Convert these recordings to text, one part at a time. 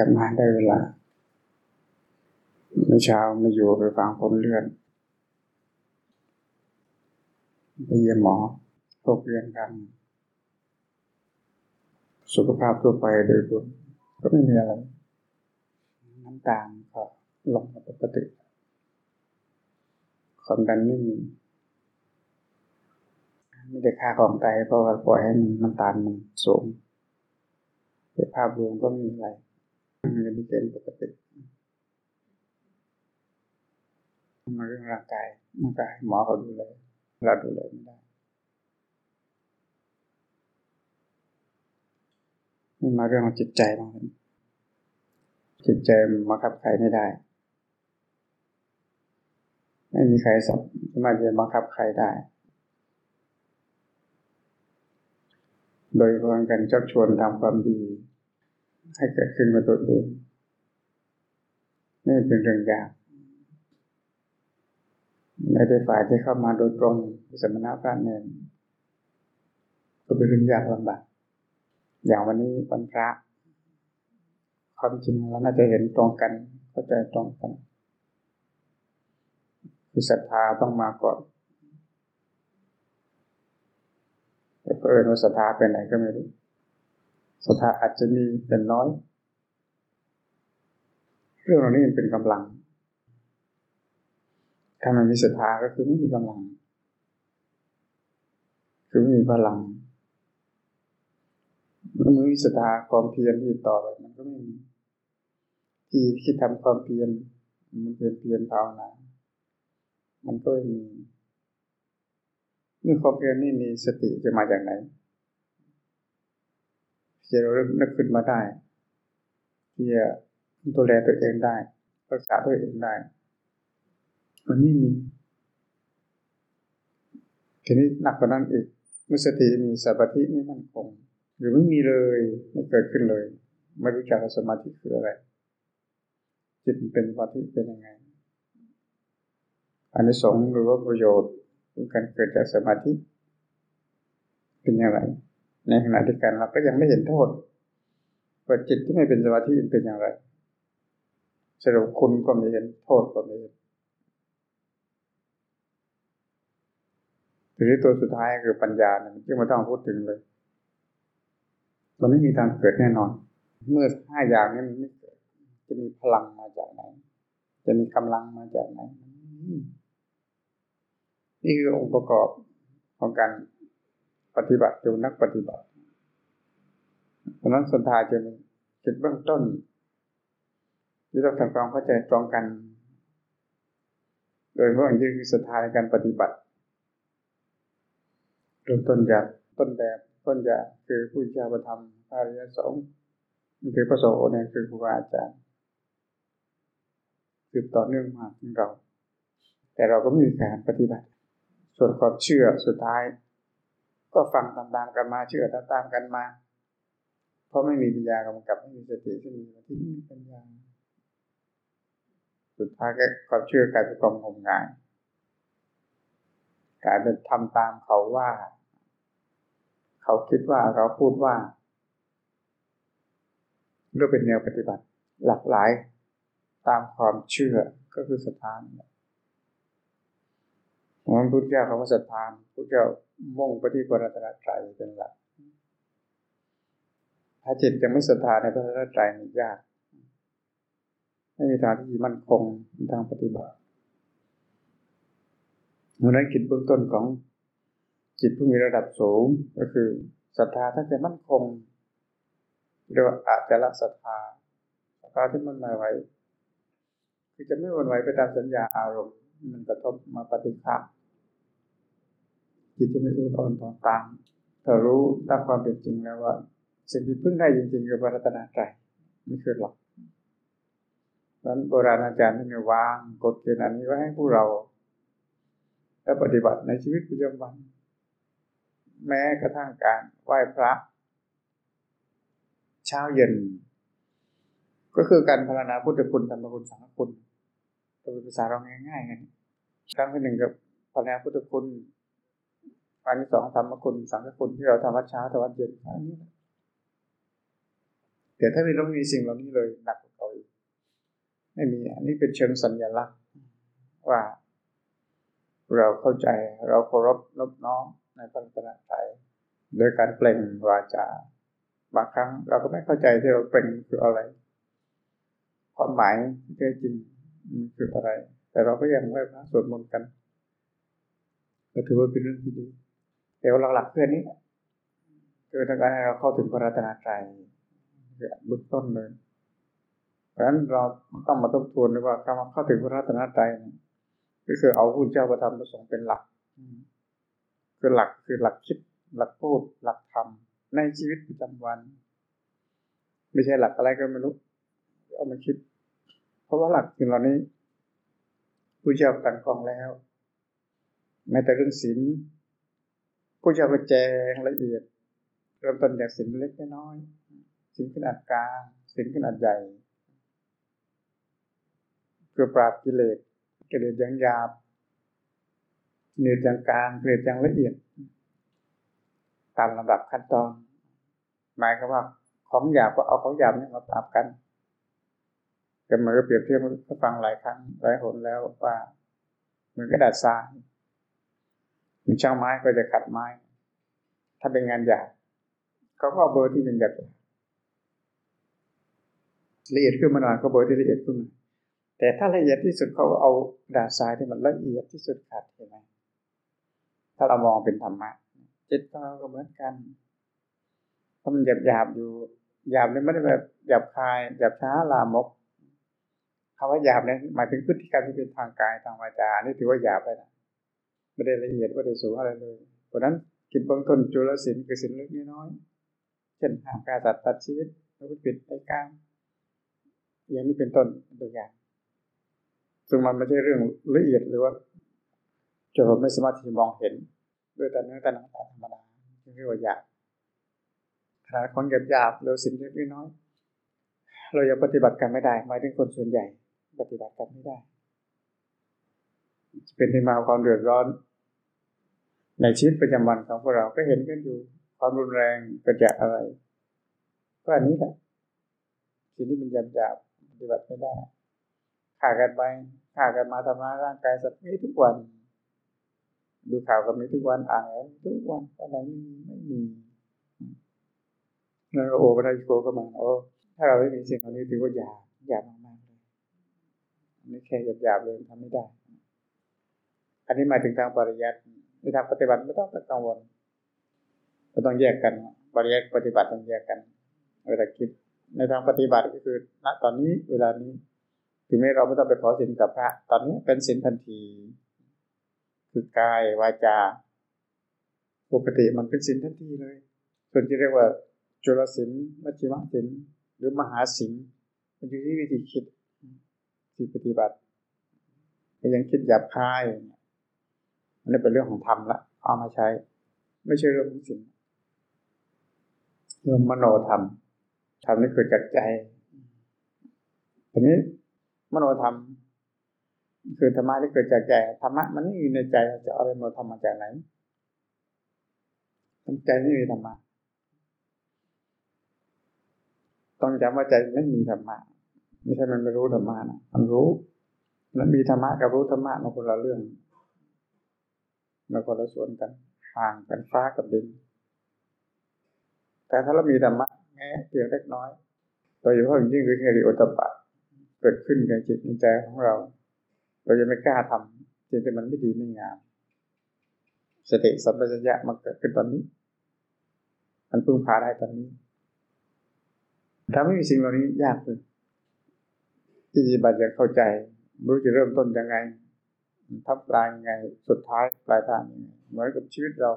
กลับมาได้เวลาเมื่อเช้ามาอยู่ไปฟังผลเลือดไปเยี่ยมหมอพบเรียนกันสุขภาพทั่วไปโดยรวมก็ไม่มีอะไร น้ำตาลก็ลงปกติความดันไม่มีไม่ได้ค่าของไตเพราะว่าปล่อยให้น้ำตาลมันสูงภาพรวมก็ไม่มีอะไร อยู่ในเกณฑ์ปกติมาเรื่องร่างกายร่างกายหมอเขาดูแลเราดูแลไม่ได้นี่มาเรื่องของจิตใจบ้างจิตใจมาขับใครไม่ได้ ไม่มีใครสามารถจะบังคับใครได้ โดยพราะการชักชวนทำความดี ให้เกิดขึ้นกับตัวเองนี่เป็นเรื่องยากไม่ได้ฝ่ายที่เข้ามาโดยตรงสมณะพระเนรก็เป็นเรื่องยากลำบากอย่างวันนี้วันพระ ความจริงเราน่าจะเห็นตรงกันเข้าใจตรงกันคือศรัทธาต้องมาก่อนแต่เพื่อนว่าศรัทธาเป็นไหนก็ไม่รู้ ศรัทธาอาจจะมีแต่น้อย เรื่องเหล่านี้มันเป็นกำลัง ถ้ามันมีศรัทธาก็คือไม่มีกำลัง คือไม่มีพลังเมื่อมีศรัทธาความเพียรที่ต่อไปมันก็ไม่มีที่คิดทำความเพียรมันเพียรเพียรภาวนามันก็ไม่มีเมื่อความเพียรนี่มีสติจะมาจากไหน ที่เราเริ่มนึกขึ้นมาได้ ที่จะดูแลตัวเองได้ รักษาตัวเองได้ มันไม่มี ทีนี้หนักกว่านั้นอีกเมื่อสติมีสมาธิไม่มั่นคง หรือไม่มีเลยไม่เกิดขึ้นเลย ไม่รู้จักสมาธิคืออะไร จิตเป็นสมาธิเป็นยังไงอันนี้สงหรือว่าประโยชน์ของการเกิดจากสมาธิเป็นอย่างไร ในขณะที่การเราก็ยังไม่เห็นโทษว่าจิตที่ไม่เป็นสมาธิเป็นอย่างไรสรุปคุณก็ไม่เห็นโทษก็ไม่เห็นทีนี้ตัวสุดท้ายคือปัญญาเนี่ยที่มาต้องพูดถึงเลย มันไม่มีทางเกิดแน่นอน เมื่อห้าอย่างนี้มันไม่เกิด จะมีพลังมาจากไหน จะมีกำลังมาจากไหน นี่คือองค์ประกอบของการ ปฏิบัติจูนักปฏิบัติเพราะนั้นสันทาจะมีจุดเบื้องต้นที่ต้องทำความเข้าใจตรงกัน โดยเฉพาะอย่างยิ่งคือสัทธาในการปฏิบัติเริ่มต้นจากต้นแบบต้นจากคือผู้เจ้าประธรรมพระริยสงฆ์คือพระโสเนี่ยคือครูบาอาจารย์สืบต่อเนื่องมาถึงเรา แต่เราก็ไม่มีการปฏิบัติ ส่วนความเชื่อสุดท้าย ก็ฟังตามๆกันมาเชื่อตามๆกันมา เพราะไม่มีปัญญากำกับไม่มีสติที่มีที่ไม่มีปัญญา สุดท้ายก็ความเชื่อกลายเป็นความงมงายกลายเป็นทำตามเขาว่า เขาคิดว่าเขาพูดว่าเรื่องเป็นแนวปฏิบัติ หลากหลาย ตามความเชื่อก็คือศรัทธาของพระพุทธเจ้าคำว่าศรัทธาพระเจ้า มุ่งไปที่พระรัตนตรัยเป็นหลัก ถ้าจิตจะไม่ศรัทธาในพระรัตนตรัยนี่ยาก ไม่มีทางที่มั่นคงทางปฏิบัติเพราะนั้นกิจเบื้องต้นของจิตผู้มีระดับสูงก็คือศรัทธาถ้าจะมั่นคงเรียกว่าอาจจะละศรัทธาศรัทธาที่มันมาไว้ คือจะไม่วนไหวไปตามสัญญาอารมณ์ มันกระทบมาปฏิฆา จิตจะไม่อุ่นอ่อนต่อตามถ้ารู้ตามความเป็นจริงแล้วว่า สิ่งที่พึ่งได้จริงๆคือพระรัตนตรัยนี่คือหลักนั้นโบราณอาจารย์ท่านวางกฎเกณฑ์อันนี้ไว้ให้พวกเราและปฏิบัติในชีวิตประจำวัน แม้กระทั่งการไหว้พระ เช้าเย็น ก็คือการพารณาพุทธคุณธรรมคุณสังฆคุณตัวภาษาเราง่ายๆกันครั้งที่หนึ่งกับพารณาพุทธคุณ อันที่สองธรรมคุณสังฆคุณที่เราทำวัดเช้าทำวัดเย็นอันนี้แต่ถ้าไม่ต้องมีสิ่งเหล่านี้เลยหนักกว่าเขาอีกไม่มีอันนี้เป็นเชิงสัญญลักษณ์ว่า เราเข้าใจเราเคารพนบน้อมในพระรัตนตรัยโดยการเปล่งวาจาบางครั้งเราก็ไม่เข้าใจที่เราเปล่งคืออะไร ความหมายที่แท้จริงมันคืออะไร แต่เราก็ยังไหว้พระสวดมนต์กันก็ถือว่าเป็นเรื่องที่ดี แต่ว่าหลักๆเพื่อนนี้คือต้องการให้เราเข้าถึงพระรัตนตรัยเบื้องต้นเลยเพราะฉะนั้นเราต้องมาทบทวนด้วยว่าการเข้าถึงพระรัตนตรัยก็คือเอาผู้เจ้าประธรรมประสงค์เป็นหลักคือหลักคือหลักคิด หลักพูด หลักทำในชีวิตประจำวัน ไม่ใช่หลักอะไรก็ไม่รู้เอามาคิด เพราะว่าหลักสิ่งเหล่านี้ผู้เจ้าตัดกองแล้วแม้แต่เรื่องศีล ผู้เจ้าก็แจงละเอียด เริ่มต้นจากศีลเล็กน้อยศีลขนาดกลางศีลขนาดใหญ่ เพื่อปราบกิเลสกิเลสอย่างหยาบเนื้ออย่างกลางกิเลสอย่างละเอียด ตามลำดับขั้นตอน หมายความว่า ของหยาบก็เอาของหยาบนี่มาปราบกันก็เหมือนกับเปรียบเทียบก็ฟังหลายครั้งหลายหนแล้วว่าเหมือนกระดาษทราย ช่างไม้ก็จะขัดไม้ ถ้าเป็นงานหยาบเขาก็เอาเบอร์ที่เป็นหยาบละเอียดขึ้นมาหน่อยก็เบอร์ที่ละเอียดขึ้นมาแต่ถ้าละเอียดที่สุดเขาเอาดาษทรายที่มันละเอียดที่สุดขัดเห็นไหมถ้าเรามองเป็นธรรมะจิตของเราก็เหมือนกันถ้ามันหยาบหยาบอยู่หยาบเนี่ยไม่ได้แบบหยาบคายหยาบช้าลามกคำว่าหยาบเนี่ยหมายถึงพฤติกรรมที่เป็นทางกายทางวาจานี่ถือว่าหยาบเลยนะ ไม่ได้ละเอียดไม่ได้สูงอะไรเลยเพราะนั้นกิจเบื้องต้นจุลศิลคือศิลเล็กน้อยเช่นห้ามการตัดตัดชีวิตไม่ผิดในการอย่างนี้เป็นต้นตัวอย่างซึ่งมันไม่ใช่เรื่องละเอียดหรือว่าจนเราไม่สามารถที่จะมองเห็น ด้วยแต่เนื้อแต่หนังตาธรรมดาเรียกว่าหยาบขนาดคนหยาบหยาบเราสิ่งเล็กน้อยเรายังปฏิบัติกันไม่ได้หมายถึงคนส่วนใหญ่ ปฏิบัติกันไม่ได้ เป็นที่มาความเดือดร้อน ในชีวิตประจำวันของพวกเราก็เห็นกันอยู่ความรุนแรงเกิดจากอะไร ก็อันนี้แหละสิ่งที่มันยาบหยาบปฏิบัติไม่ได้ฆ่ากันไปฆ่ากันมาทำร้ายร่างกายสัตว์มีทุกวัน ดูข่าวก็มีทุกวันอ่านทุกวันอะไรไม่มีไม่มีนั่นโอ้พระราชโกก็มาโอ้ถ้าเราไม่มีสิ่งเหล่านี้ถือว่าหยาบหยาบมากๆเลยไม่แค่หยาบๆเลยทำไม่ได้ อันนี้หมายถึงทางปริยัติ ในทางปฏิบัติไม่ต้องกังวลก็ต้องแยกกันปริยัติปฏิบัติต้องแยกกัน เวลาคิด ในทางปฏิบัติก็คือณตอนนี้เวลานี้ ถึงแม้เราไม่ต้องไปขอสินกับพระ ตอนนี้เป็นสินทันที คือกายวาจา ปกติมันเป็นสินทันทีเลย ส่วนที่เรียกว่าจุลสินมัชฌิมสินหรือมหาสินมันอยู่ที่วิธีคิดที่ปฏิบัติยังคิดหยาบคายอั นนี้เป็นเรื่องของธรรมละเอามาใช้ ไม่ใช่เรื่องของสินเรื่องมโนธรรมธรรมนี่เกิดจากใจทีนี้มโนธรรม คือธรรมะที่เกิดจากใจธรรมะมันไม่อยู่ในใจจะเอาอะไรมาทำมาจากไหนใจไม่มีธรรมะต้องจำว่าใจไม่มีธรรมะไม่ใช่มันไม่รู้ธรรมะนะมันรู้แล้วมีธรรมะกับรู้ธรรมะมันคนละเรื่อง มันคนละส่วนกันห่างกันฟ้ากับดิน แต่ถ้าเรามีธรรมะแม้เพียงเล็กน้อยโดยเฉพาะอย่างยิ่งคือเฮริโอตปะ เกิดขึ้นในจิตในใจของเรา เราจะไม่กล้าทำสิ่งที่มันไม่ดีไม่งามสติสัมปชัญญะมันเกิดขึ้นตอนนี้ มันพึ่งพาได้ตอนนี้ ถ้าไม่มีสิ่งเหล่านี้ยากเลยที่จะบัตรจะเข้าใจ รู้จะเริ่มต้นยังไง ทับปลายยังไง สุดท้ายปลายทางยังไงเหมือนกับชีวิตเรา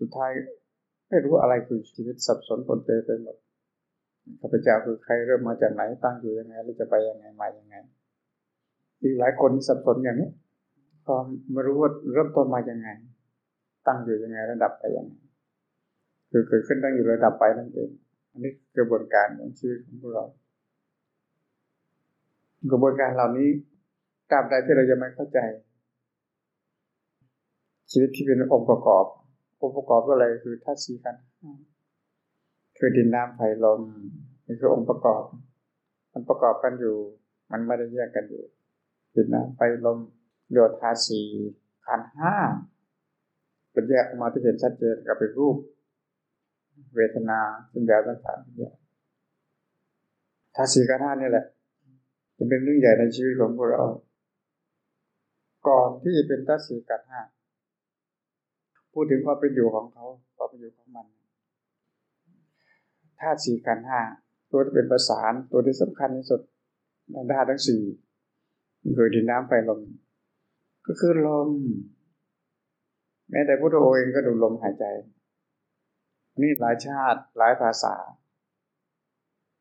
สุดท้ายไม่รู้อะไรคือชีวิตสับสนปนเปไปหมดข้าพเจ้าคือใครเริ่มมาจากไหนตั้งอยู่ยังไงแล้วจะไปยังไงมายังไงอีกหลายคนสับสนอย่างนี้พอไม่รู้ว่าเริ่มต้นมายังไง ตั้งอยู่ยังไงระดับไปยังไงคือเกิดขึ้นตั้งอยู่ระดับไปนั่นเองอันนี้กระบวนการของชีวิตของพวกเรา กระบวนการเหล่านี้ ตาบใดที่เราจะไม่เข้าใจ ชีวิตที่เป็นองค์ประกอบ องค์ประกอบก็อะไรคือธาตุสีกันคือดินน้ำไฟลมนี่คือองค์ประกอบ มันประกอบกันอยู่ มันไม่ได้แยกกันอยู่ดินน้ำไฟลมโยธาสีขันห้าเป็นแยกออกมาที่เห็นชัดเจนกับเป็นรูป เวทนาสัญญาต่างๆเนี่ยทาสีขันห้านี่แหละจะเป็นเรื่องใหญ่ในชีวิตของพวกเรา ก่อนที่จะเป็นทัศสีขันห้าพูดถึงความเป็นอยู่ของเขาความเป็นอยู่ของมันธาตุสี่ขันห้าตัวที่เป็นประสานตัวที่สำคัญที่สุดในธาตุทั้งสี่คือดินน้ำไฟลมก็คือลม แม้แต่พุทธอเองก็ดูลมหายใจ นี่หลายชาติหลายภาษา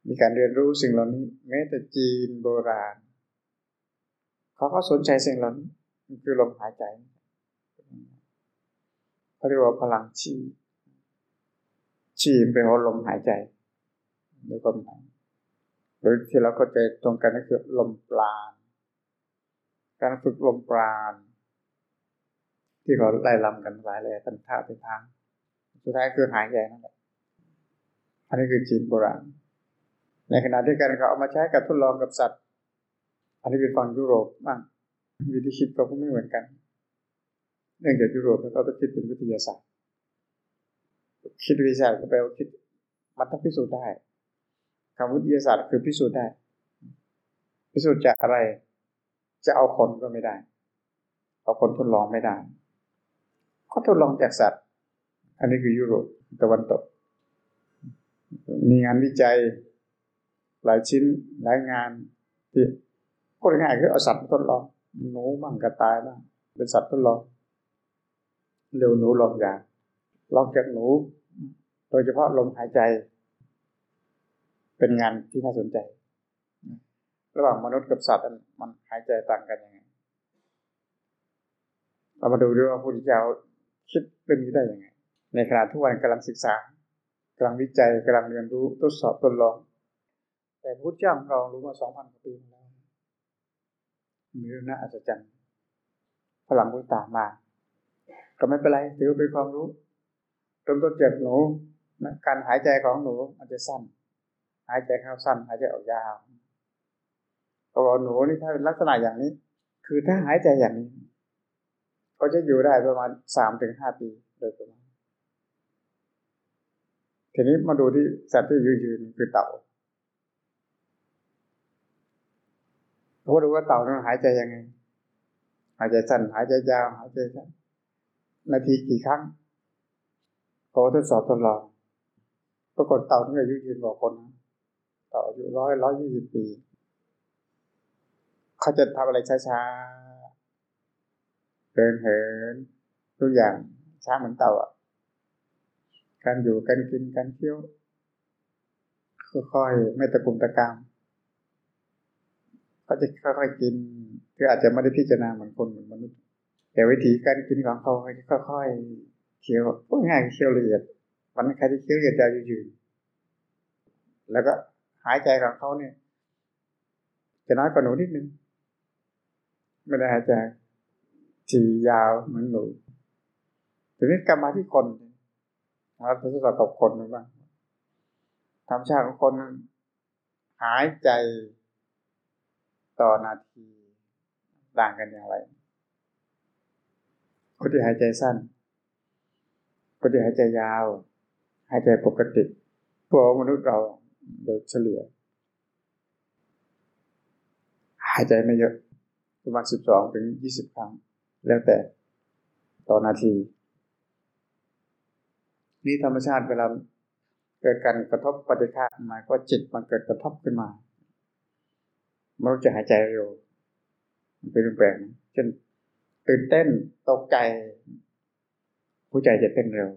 มีการเรียนรู้สิ่งเหล่านี้ แม้แต่จีนโบราณ เขาก็สนใจสิ่งเหล่านี้ คือลมหายใจเขาเรียกว่าพลังชีชีเป็นลมหายใจในความหมายหรือที่เราเข้าใจตรงกันก็คือลมปราณ การฝึกลมปราณ ที่เขาไล่ลำกันหลายเลยตั้งท่าเป็นทาง สุดท้ายคือหายใจนั่นแหละอันนี้คือจีนโบราณ ในขณะที่กันเขาเอามาใช้กับทดลองกับสัตว์ อันนี้เป็นฝั่งยุโรปบ้าง วิธีคิดเขาก็ไม่เหมือนกัน เนื่องจากยุโรปแล้วก็ต้องคิดเป็นวิทยาศาสตร์ คิดวิทยาศาสตร์ก็แปลว่าคิด มันต้องพิสูจน์ได้คำวิทยาศาสตร์คือพิสูจน์ได้ พิสูจน์จากอะไร จะเอาคนก็ไม่ได้ เอาคนทดลองไม่ได้ ก็ทดลองจากสัตว์ อันนี้คือยุโรปตะวันตก มีงานวิจัย หลายชิ้นหลายงานที่ก็ง่ายคือเอาสัตว์ทดลอง หนูบ้างกระต่ายบ้างเป็นสัตว์ทดลองเร็วหนูลองยาลองจากหนู โดยเฉพาะลมหายใจ เป็นงานที่น่าสนใจ ระหว่างมนุษย์กับสัตว์มันหายใจต่างกันยังไงเรามาดูด้วยว่าพระพุทธเจ้าคิดเรื่องนี้ได้ยังไง ในขณะทุกวันกำลังศึกษากำลังวิจัยกำลังเรียนรู้ทดสอบทดลอง แต่พุทธเจ้างเรารู้มาสองพันกว่าปี มีเรื่องน่าอัศจรรย์พลังพุทธามา ก็ไม่เป็นไรถือเป็นความรู้ต้นต้นเจ็บหนูการหายใจของหนูอาจจะสั้น หายใจเข้าสั้น หายใจออกยาวก็บอกหนูนี่ถ้าเป็นลักษณะอย่างนี้ คือถ้าหายใจอย่างนี้ ก็จะอยู่ได้ประมาณสามถึงห้าปีโดยประมาณทีนี้มาดูที่สัตว์ที่ยืนยืนคือเต่า เขาดูว่าเต่านั้นหายใจยังไง หายใจสั้นหายใจยาวหายใจสั้นนาทีกี่ครั้งเขาทดสอบทดลองปรากฏเต่าที่อายุยืนกว่าคนนะต่ออายุร้อยร้อยยี่สิบปีเขาจะทำอะไรช้าๆเดินเหินทุกอย่างช้าเหมือนเต่าอะการอยู่การกินการเที่ยวค่อยๆไม่ตะกุมตะกาม เขาจะค่อยๆกินคืออาจจะไม่ได้พิจารณาเหมือนคนเหมือนมนุษย์แต่วิธีการกินของเขาค่อยๆเคี้ยวพูดง่ายเคี้ยวละเอียดวันใครที่เคี้ยวละเอียดจะยืนแล้วก็หายใจของเขาเนี่ย จะน้อยกว่าหนูนิดนึงไม่ได้หายใจทียาวเหมือนหนูทีนี้กลับมาที่คนเราทดสอบกับคนบ้างธรรมชาติของคนหายใจ ต่อนาที ต่างกันอย่างไร คนที่หายใจสั้น คนที่หายใจยาว หายใจปกติพวกมนุษย์เราโดยเฉลี่ย หายใจไม่เยอะประมาณสิบสองถึงยี่สิบครั้ง แล้วแต่ต่อนาที นี่ธรรมชาติเวลาเกิดการกระทบปฏิฆาหมายก็จิตมันเกิดกระทบขึ้นมา มันจะหายใจเร็วมันเป็นแปลงเช่นตื่นเต้นตกใจหัวใจจะเต้นเร็ว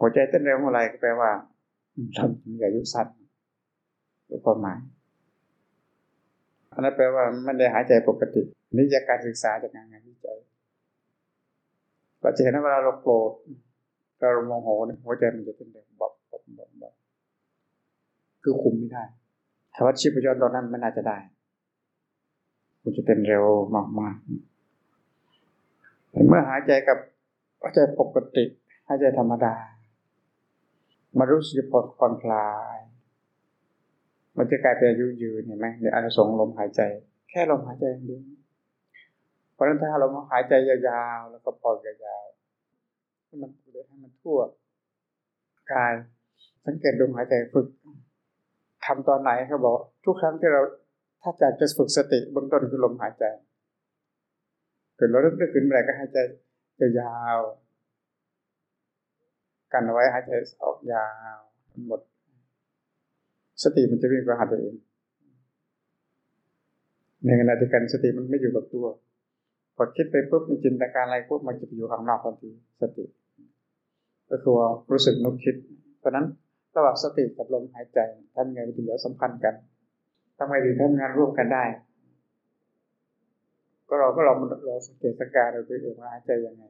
หัวใจเต้นเร็วเมื่อไรก็แปลว่าเรามีอายุสั้นด้วยความหมายอันนั้นแปลว่าไม่ได้หายใจปกตินี่จากการศึกษาจากงานงานวิจัยเราจะเห็นว่าเวลาเราโกรธเราโมโหหัวใจมันจะเต้นเร็วบบบบบบคือคุมไม่ได้ ถ้าวัดชีพจรตอนนั้นไม่น่าจะได้คุณจะเต้นเร็วมากๆเมื่อหายใจกับหายใจปกติหายใจธรรมดามันรู้สึกผ่อนผ่อนคลาย มันจะกลายเป็นอายุยืนเห็นไหมในอนุสงลมหายใจ แค่ลมหายใจองเดียวเพราะฉะนั้นถ้าเราหายใจยาวๆแล้วก็ปล่อยยาวๆให้มันเลยให้มันทั่วกายสังเกตลมหายใจฝึก ทำตอนไหนเขาบอก ทุกครั้งที่เราถ้าอยากจะฝึกสติเบื้องต้นคือลมหายใจเกิดเราเริ่มได้ขึ้นเมื่อไรก็หายใจยาวกันไว้หายใจออกยาวหมด สติมันจะวิ่งไปหาตัวเองในขณะที่กันสติมันไม่อยู่กับตัวพอคิดไปปุ๊บมีจินตนาการอะไรปุ๊บมันจะไปอยู่ข้างนอกทันทีสติ ก็คือว่ารู้สึกนึกคิด เพราะนั้น ระหว่างสติกับลมหายใจทำไงถึงจะสัมพันธ์กันทำไงถึงทำงานร่วมกันได้ ก็เราก็ลองเราสังเกตสังการเราตัวเองว่าหายใจยังไง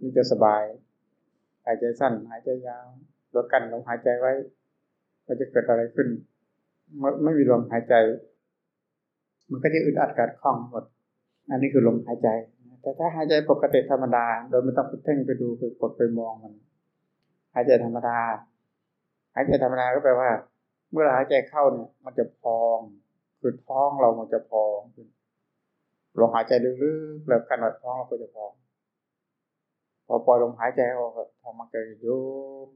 มันจะสบาย หายใจสั้น หายใจยาวลดกันลมหายใจไว้ มันจะเกิดอะไรขึ้นไม่ไม่มีลมหายใจ มันก็จะอึดอัดกัดข้องหมด อันนี้คือลมหายใจ แต่ถ้าหายใจปกติธรรมดา โดยไม่ต้องไปเพ่งไปดูไปกดไปมองมัน หายใจธรรมดา หายใจธรรมดาก็แปลว่า เมื่อเราหายใจเข้าเนี่ยมันจะพองคือท้องเรามันจะพองลมหายใจลึกๆแล้วกันว่าท้องเราก็จะพอง พอปล่อยลมหายใจออกทำมันเกิดยุบ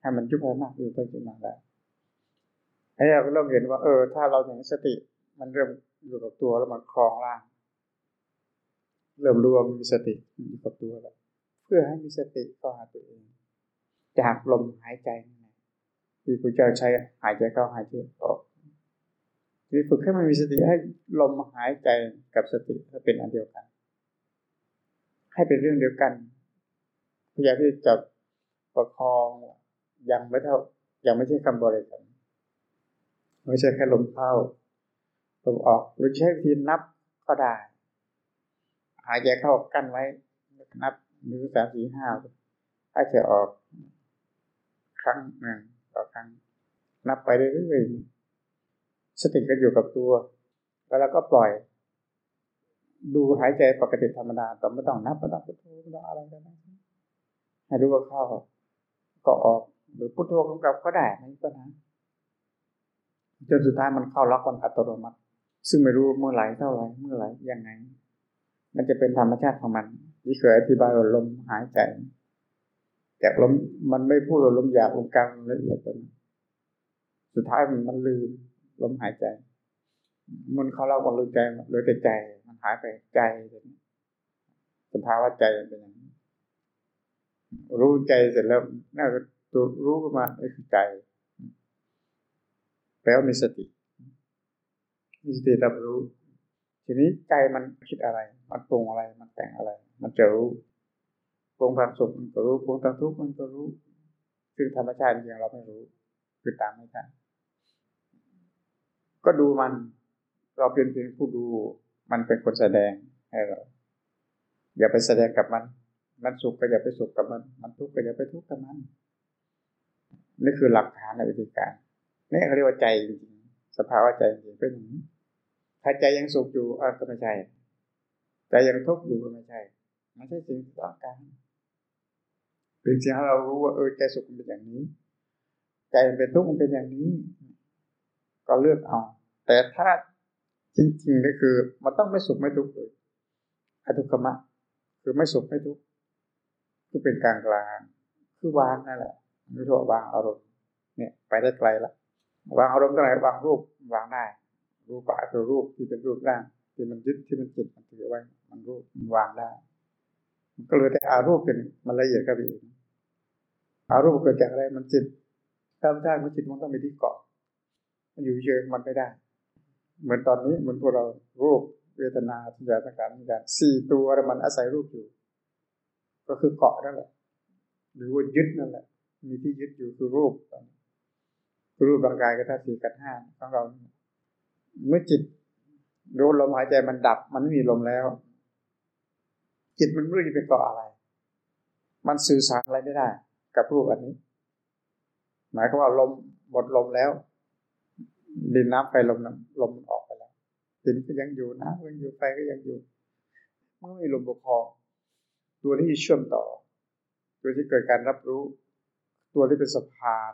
ให้มันยุบให้มากอยู่ไปจนมาได้ให้เราเริ่มเห็นว่า เออ ถ้าเราอย่างสติ มันเริ่มอยู่กับตัวแล้วมันคลองล่าง เริ่มรวมมีสติอยู่กับตัวแล้วเพื่อให้มีสติก็หาตัวเอง จากลมหายใจ ที่พระเจ้าใช้หายใจเข้าหายใจออกที่ฝึกให้มันมีสติให้ลมหายใจกับสติเป็นอันเดียวกัน ให้เป็นเรื่องเดียวกันพยายามที่จะประคองยังไม่เท่ายังไม่ใช่คำบริกรรมไม่ใช่แค่ลมเข้าลมออกหรือใช้วิธีนับก็ได้หายใจเข้ากั้นไว้ นับหนึ่งสามสี่ห้าหายใจออก ครั้งหนึ่ง ต่อครั้ง นับไปเรื่อยๆสติก็อยู่กับตัว แล้วเราก็ปล่อย ดูหายใจปกติธรรมดาแต่ไม่ต้องนับไม่ต้องพุทโธไม่ต้องอะไรกันนะให้รู้ว่าเข้าก็ออกหรือพุทโธกำกับก็ได้ไม่มีปัญหาจนสุดท้ายมันเข้าล็อกมันอัตโนมัติ ซึ่งไม่รู้เมื่อไหร่เท่าไหร่เมื่อไหร่ยังไง มันจะเป็นธรรมชาติของมัน ที่เคยอธิบายว่าลมหายใจ จากลมมันไม่พูดลมอยากลมกลางละเอียดตนสุดท้ายมันมันลืมลมหายใจ มันเขาเล่าความลืมใจเหลือแต่ใจหายไปใจสภาวะใจเป็นอย่างนี้รู้ใจเสร็จแล้วน่าจะรู้ขึ้นมานี่คือใจแปลว่ามีสติมีสติรับรู้ ทีนี้ใจมันคิดอะไร มันปรุงอะไร มันแต่งอะไร มันจะรู้ ปรุงความสุขมันก็รู้ปรุงความทุกข์มันก็รู้ ซึ่งธรรมชาติจริงเราไม่รู้คือตามไม่ทันก็ดูมัน เราเป็นเพียงผู้ดู มันเป็นคนแสดงให้เราอย่าไปแสดงกับมัน มันสุขก็อย่าไปสุขกับมัน มันทุกข์ก็อย่าไปทุกข์กับมัน นี่คือหลักฐานในวิธีการนี่เขาเรียกว่าใจจริงสภาวะใจจริงเป็นอย่างนี้ถ้าใจยังสุขอยู่อ่ก็ไม่ใช่ใจยังทุกข์อยู่ก็ไม่ใช่ไม่ใช่สิ่งที่ต้องการ เป็นสิ่งที่เรารู้ว่าเออใจสุขมันเป็นอย่างนี้ ใจมันเป็นทุกข์มันเป็นอย่างนี้ ก็เลือกเอา แต่ถ้าจริงๆก็คือ มันต้องไม่สุขไม่ทุกข์เลยอทุกขมะ คือไม่สุขไม่ทุกข์คือเป็นกลางกลางคือวางนั่นแหละไม่รู้วางอารมณ์เนี่ย ไปได้ไกลละวางอารมณ์เท่าไหร่วางรูปวางได้รูปะคือรูปที่เป็นรูปร่างที่มันยึดที่มันจิตมันถือไว้ มันรูปมันวางได้ ก็เลยแต่อารูปเป็นมันละเอียดก็ไปอีกอารูปเกิดจากอะไรมันจิตธรรมชาติมันจิตมันต้องมีที่เกาะ มันอยู่เฉยมันไม่ได้ เหมือนตอนนี้เหมือนพวกเรารูปเวทนาสัญญาสังขารมีการสี่ตัวมันอาศัยรูปอยู่ ก็คือเกาะนั่นแหละ หรือว่ายึดนั่นแหละ มีที่ยึดอยู่คือรูปรูปร่างกายกับธาสี่กับห้าของเรา เมื่อจิตรู้ลมหายใจมันดับ มันไม่มีลมแล้ว จิตมันไม่รู้จะไปเกาะอะไร มันสื่อสารอะไรไม่ได้ กับรูปอันนี้ หมายความว่าลมหมดลมแล้ว ดินน้ำไฟลมน้ำลมออกไปแล้วดินก็ยังอยู่น้ำก็ยังอยู่ไฟก็ยังอยู่มันไม่มีลมประคอง ตัวที่เชื่อมต่อ ตัวที่เกิดการรับรู้ ตัวที่เป็นสะพาน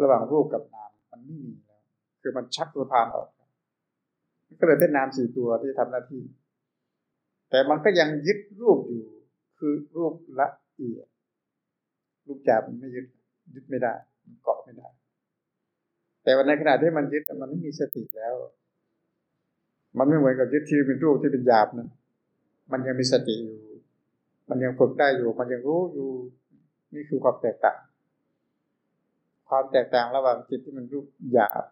ระหว่างรูปกับนามมันไม่มีแล้ว คือมันชักสะพานออกก็เลยได้นนามสี่ตัวที่ทำหน้าที่ แต่มันก็ยังยึดรูปอยู่ คือรูปละเอียด รูปจับมันไม่ยึดยึดไม่ได้มันเกาะไม่ได้ แต่วันในขณะที่มันยึดมันไม่มีสติแล้ว มันไม่เหมือนกับยึดที่เป็นรูปที่เป็นหยาบนะมันยังมีสติอยู่ มันยังฝึกได้อยู่ มันยังรู้อยู่นี่คือความแตกต่าง ความแตกต่างระหว่างจิตที่มันรูปหยาบ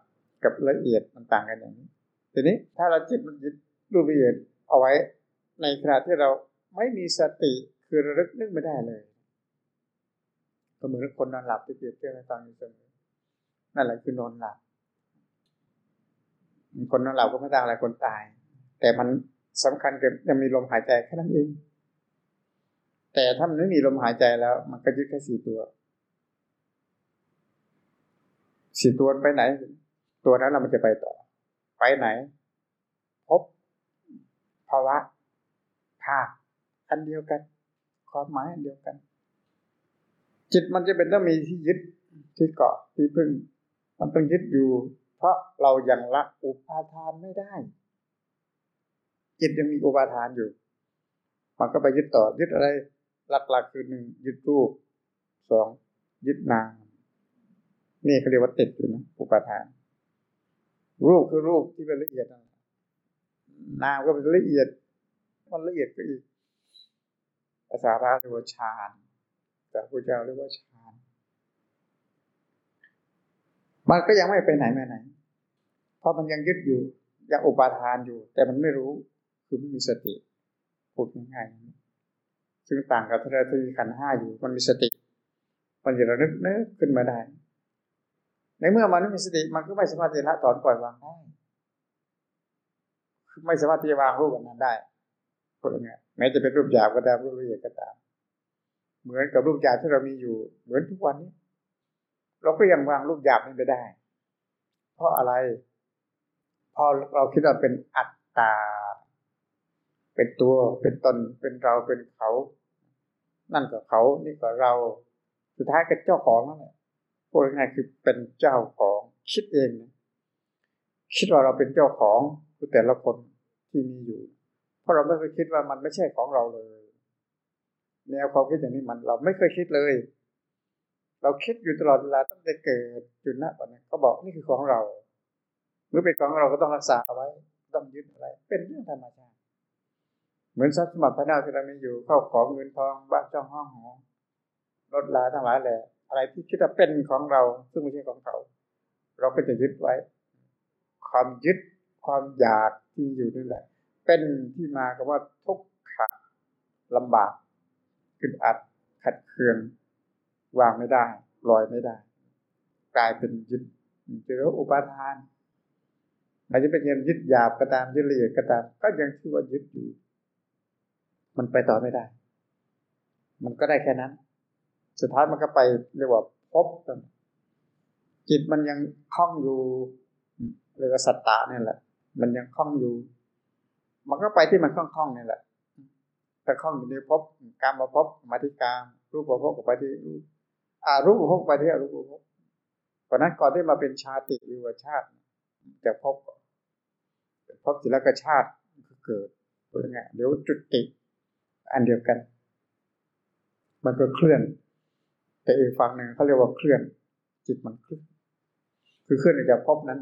กับละเอียดมันต่างกันอย่างนี้ทีนี้ถ้าเราจิตมันยึดรูปละเอียดเอาไว้ ในขณะที่เราไม่มีสติคือระลึกนึกไม่ได้เลยก็เหมือนคนนอนหลับที่เปรียบเทียบให้ฟังอยู่เสมอนั่นแหละคือนอนหลับคนนอนหลับก็ไม่ต่างอะไรคนตาย แต่มันสำคัญคือยังมีลมหายใจแค่นั้นเอง แต่ถ้ามันไม่มีลมหายใจแล้ว มันก็ยึดแค่สี่ตัวสี่ตัวไปไหน ตัวนั้นเรามันจะไปต่อ ไปไหน พบภาวะ ภาคอันเดียวกัน ความหมายอันเดียวกัน จิตมันจะเป็นต้องมีที่ยึดที่เกาะที่พึ่ง มันต้องยึดอยู่ เพราะเรายังละอุปาทานไม่ได้ จิตยังมีอุปาทานอยู่ มันก็ไปยึดต่อยึดอะไร หลักๆคือหนึ่งยึดรูปสองยึดนามนี่เขาเรียกว่าติดอยู่นะอุปาทาน รูปคือรูปที่เป็นละเอียดนามก็เป็นละเอียด มันละเอียดก็อีก ภาษาพระเรียกว่าฌานแต่พระเจ้าเรียกว่าฌาน มันก็ยังไม่ไปไหนมาไหน เพราะมันยังยึดอยู่ ยังอุปาทานอยู่ แต่มันไม่รู้ คือไม่มีสติ พูดง่ายๆซึ่งต่างกับที่เราที่มีขันห้าอยู่ มันมีสติ มันจะระลึกนึกขึ้นมาได้ ในเมื่อมันไม่มีสติ มันก็ไม่สามารถจะละถอนปล่อยวางได้ ไม่สามารถที่จะวางรูปแบบนั้นได้ พูดง่ายแม้จะเป็นรูปหยาบก็ตามรูปละเอียดก็ตาม เหมือนกับรูปหยาบที่เรามีอยู่ เหมือนทุกวันนี้ เราก็ยังวางรูปหยาบนี้ไปได้ เพราะอะไรพอเราคิดว่าเป็นอัตตา เป็นตัวเป็นตนเป็นเราเป็นเขา นั่นก็เขา นี่ก็เรา สุดท้ายก็เจ้าของนั่นแหละพูดง่ายคือเป็นเจ้าของคิดเองนะคิดว่าเราเป็นเจ้าของแต่ละคนที่มีอยู่ เพราะเราไม่เคยคิดว่ามันไม่ใช่ของเราเลย แนวความคิดอย่างนี้มันเราไม่เคยคิดเลย เราคิดอยู่ตลอดเวลาตั้งแต่เกิดจนณวันนี้เขาบอกนี่คือของเรา เมื่อเป็นของเราก็ต้องรักษาเอาไว้ ต้องยึดอะไร เป็นเรื่องธรรมชาติ เหมือนทรัพย์สมบัติภายนอกที่เรามีอยู่เข้าของเงินทองบ้านช่องห้องหอรถลาทั้งหลายแหละอะไรที่คิดว่าเป็นของเรา ซึ่งไม่ใช่ของเขา เราก็จะยึดไว้ ความยึดความอยากที่อยู่นี่แหละ เป็นที่มากับว่าทุกขะลำบากขึ้นอัดขัดเคือง วางไม่ได้ลอยไม่ได้ กลายเป็นยึดเจออุปาทานอาจจะเป็นยังยึดหยาบก็ตามยึดละเอียดก็ตาม ก็ยังชื่อว่ายึดอยู่ มันไปต่อไม่ได้ มันก็ได้แค่นั้น สุดท้ายมันก็ไปเรียกว่าพบจิตมันยังคล้องอยู่เรียกว่าสัตตะนี่แหละ มันยังคล้องอยู่ มันก็ไปที่มันคล้องๆนี่แหละถ้าคล้องอยู่ในพบการมาพบมาที่การรูปประพบกับไปที่รูปอารูปประพบไปที่อรูปประพบเพราะนั้นก่อนที่มาเป็นชาติหรือว่าชาติจะพบพบสิลกชาติคือเกิดเป็นไงเดี๋ยวจุดติ อันเดียวกัน มันก็เคลื่อน แต่อีกฝั่งหนึ่งเขาเรียกว่าเคลื่อน จิตมันเคลื่อนคือเคลื่อนจากภพนั้น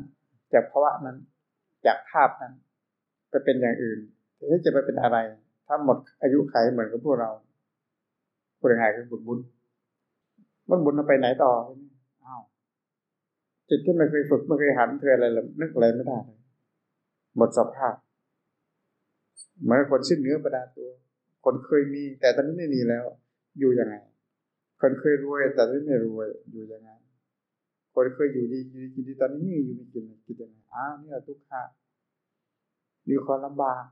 จากภาวะนั้น จากภาพนั้น ไปเป็นอย่างอื่นที่จะไปเป็นอะไร ถ้าหมดอายุไขเหมือนกับพวกเราพูดยังไงคือบุญบุญมันบุญมันไปไหนต่ออ้าวจิตที่ไม่เคยฝึกไม่เคยหันเคยอะไรเลยนึกอะไรไม่ได้หมดสภาพเหมือนคนสิ้นเนื้อประดาตัว คนเคยมี แต่ตอนนี้ไม่มีแล้ว อยู่ยังไง คนเคยรวย แต่ตอนนี้ไม่รวยอยู่ยังไงคนเคยอยู่ดีอยู่ดีกินดีตอนนี้ไม่อยู่ไม่กินกินยังไงอ้าวนี่แหละทุกข์ มีความลำบาก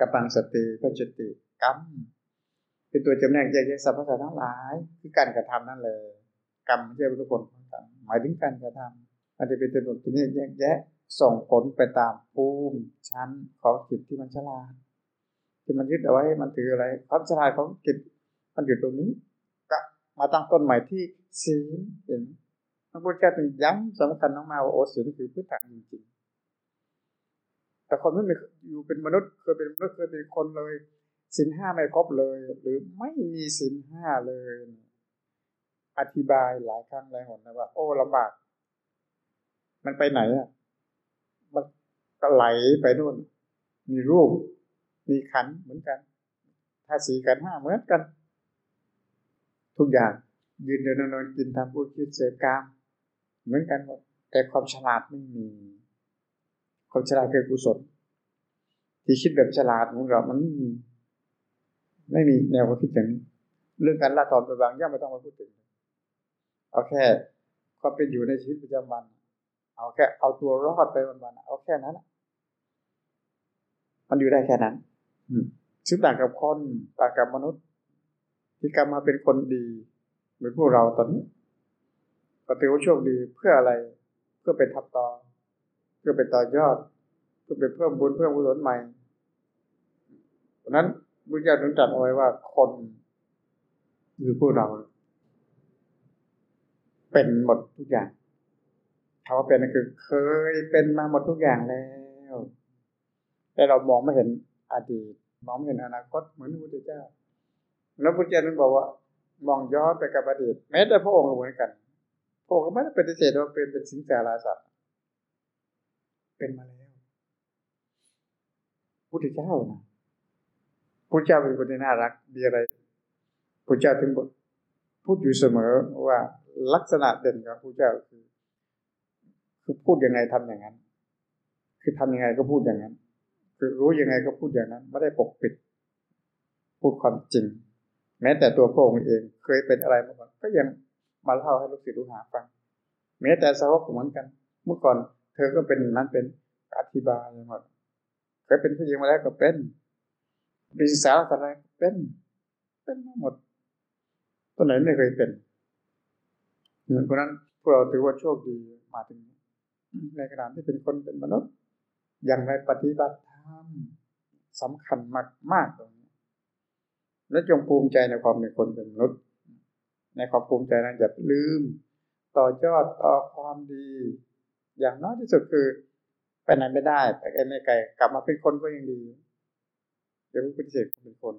กำลังสติพัจติกรรมเป็นตัวจำแนกแยกแยะสรรพสัตว์ทั้งหลาย คือการกระทำนั่นเลย กรรมไม่ใช่ทุกคนของกรรมหมายถึงการกระทำมันจะเป็นตัวจำแนกแยกแยะส่งผลไปตามภูมิชั้นของจิตที่มันฉลาดที่มันยึดเอาไว้มันถืออะไรความฉลาดของจิตมันอยู่ตรงนี้ก็มาตั้งต้นใหม่ที่ศีลเห็นพระพุทธเจ้าถึงย้ำสำคัญมากๆว่าโอ้ศีลคือพื้นฐานจริง แต่คนไม่มีอยู่เป็นมนุษย์เคยเป็นมนุษย์เคยเป็นคนเลยศีลห้าไม่ครบเลย หรือไม่มีศีลห้าเลย อธิบายหลายครั้งหลายหนนะว่า โอ้ลำบาก มันไปไหนอะมันก็ไหลไปนู่น มีรูป มีขันเหมือนกันถ้าสีขันห้าเหมือนกัน ทุกอย่างยืนเดินนอนกินทำพูดคิดเสพกาม เหมือนกันหมดแต่ความฉลาดไม่มี ความฉลาดคือกุศลที่คิดแบบฉลาดของเรา มันไม่มี ไม่มีแนวความคิดอย่างเรื่องการละถอนไปบางอย่างไม่ต้องมาพูดถึงเอาแค่ความเป็นอยู่ในชีวิตประจำวัน เอาแค่เอาตัวรอดไปวันๆเอาแค่นั้นมันอยู่ได้แค่นั้นซึ่งต่างกับคนต่างกับมนุษย์ ที่กลับมาเป็นคนดีเหมือนพวกเราตอนนี้ก็ถือว่าโชคดีเพื่ออะไร เพื่อเป็นทับต่อ เพื่อเป็นต่อยอด เพื่อเป็นเพิ่มบุญเพิ่มกุศลใหม่เพราะนั้นบุญญาถึงจัดเอาไว้ว่าคนคือพวกเรา เป็นหมดทุกอย่างเขาว่าเป็นก็คือ เคยเป็นมาหมดทุกอย่างแล้วแต่เรามองไม่เห็นอดีตมองไม่เห็นอนาคตเหมือนพระพุทธเจ้า แล้วพระพุทธเจ้านั้นบอกว่า มองย้อนไปกับอดีตแม้แต่พระองค์ก็เหมือนกันพระองค์ก็ไม่ได้ปฏิเสธว่าเป็นเป็นสิงสาราสัตว์ เป็นมาแล้วพุทธเจ้านะพุทธเจ้าเป็นคนที่น่ารักมีอะไรพุทธเจ้าถึงพูดอยู่เสมอว่าลักษณะเด่นของพุทธเจ้าคือคือพูดยังไงทำอย่างนั้น คือทำยังไงก็พูดอย่างนั้น คือรู้ยังไงก็พูดอย่างนั้น ไม่ได้ปกปิด พูดความจริง แม้แต่ตัวพระองค์เองเคยเป็นอะไรมาก่อนก็ยังมาเล่าให้ลูกศิษย์ลูกหาฟังแม้แต่สาวกเหมือนกัน เมื่อก่อน เธอก็เป็นนั้นเป็นอธิบายหมดเคยเป็นผู้หญิงมาแล้วก็เป็นมีศึกษาอะไรเป็น เป็นหมดตัวไหนไม่เคยเป็นเหมือนคนนั้นพวกเราถือว่าโชคดีมาถึงในขณะที่เป็นคนเป็นมนุษย์ อย่างไรปฏิบัติธรรมสำคัญมากมากตรงนี้ และจงภูมิใจในความเป็นคนเป็นมนุษย์ ในความภูมิใจนั้นอย่าลืม ต่อยอดต่อความดี อย่างน้อยที่สุดคือไปไหนไม่ได้ไปไกลไม่ไกลกลับมาเป็นคนก็ยังดีอย่าเพิ่งปฏิเสธเป็นคน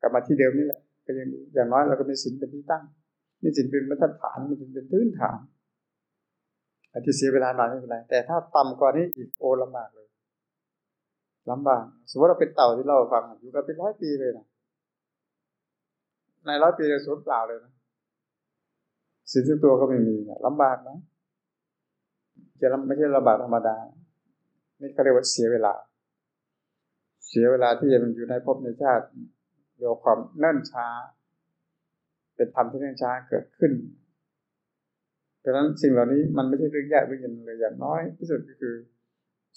กลับมาที่เดิมนี่แหละก็ยังดีอย่างน้อยเราก็มีศีลเป็นที่ตั้งมีศีลเป็นมาตรฐานมีศีลเป็นพื้นฐานอาจจะเสียเวลาหน่อยไม่เป็นไรแต่ถ้าต่ำกว่านี้อีกโอลำบากเลยลำบากสมมติเราเป็นเต่าที่เราฟังอยู่กันเป็นร้อยปีเลยนะในร้อยปีเราสูญเปล่าเลยนะสิ่งที่ตัวก็ไม่มีนะลำบากนะ จะไม่ใช่ลำบากธรรมดา นี่เขาเรียกว่าเสียเวลา เสียเวลาที่จะมันอยู่ในภพในชาติเรียกความเนิ่นช้า เป็นธรรมที่เนิ่นช้าเกิดขึ้นดังนั้นสิ่งเหล่านี้มันไม่ใช่เรื่องยากเรื่องเย็นเลยอย่างน้อยที่สุดก็คือ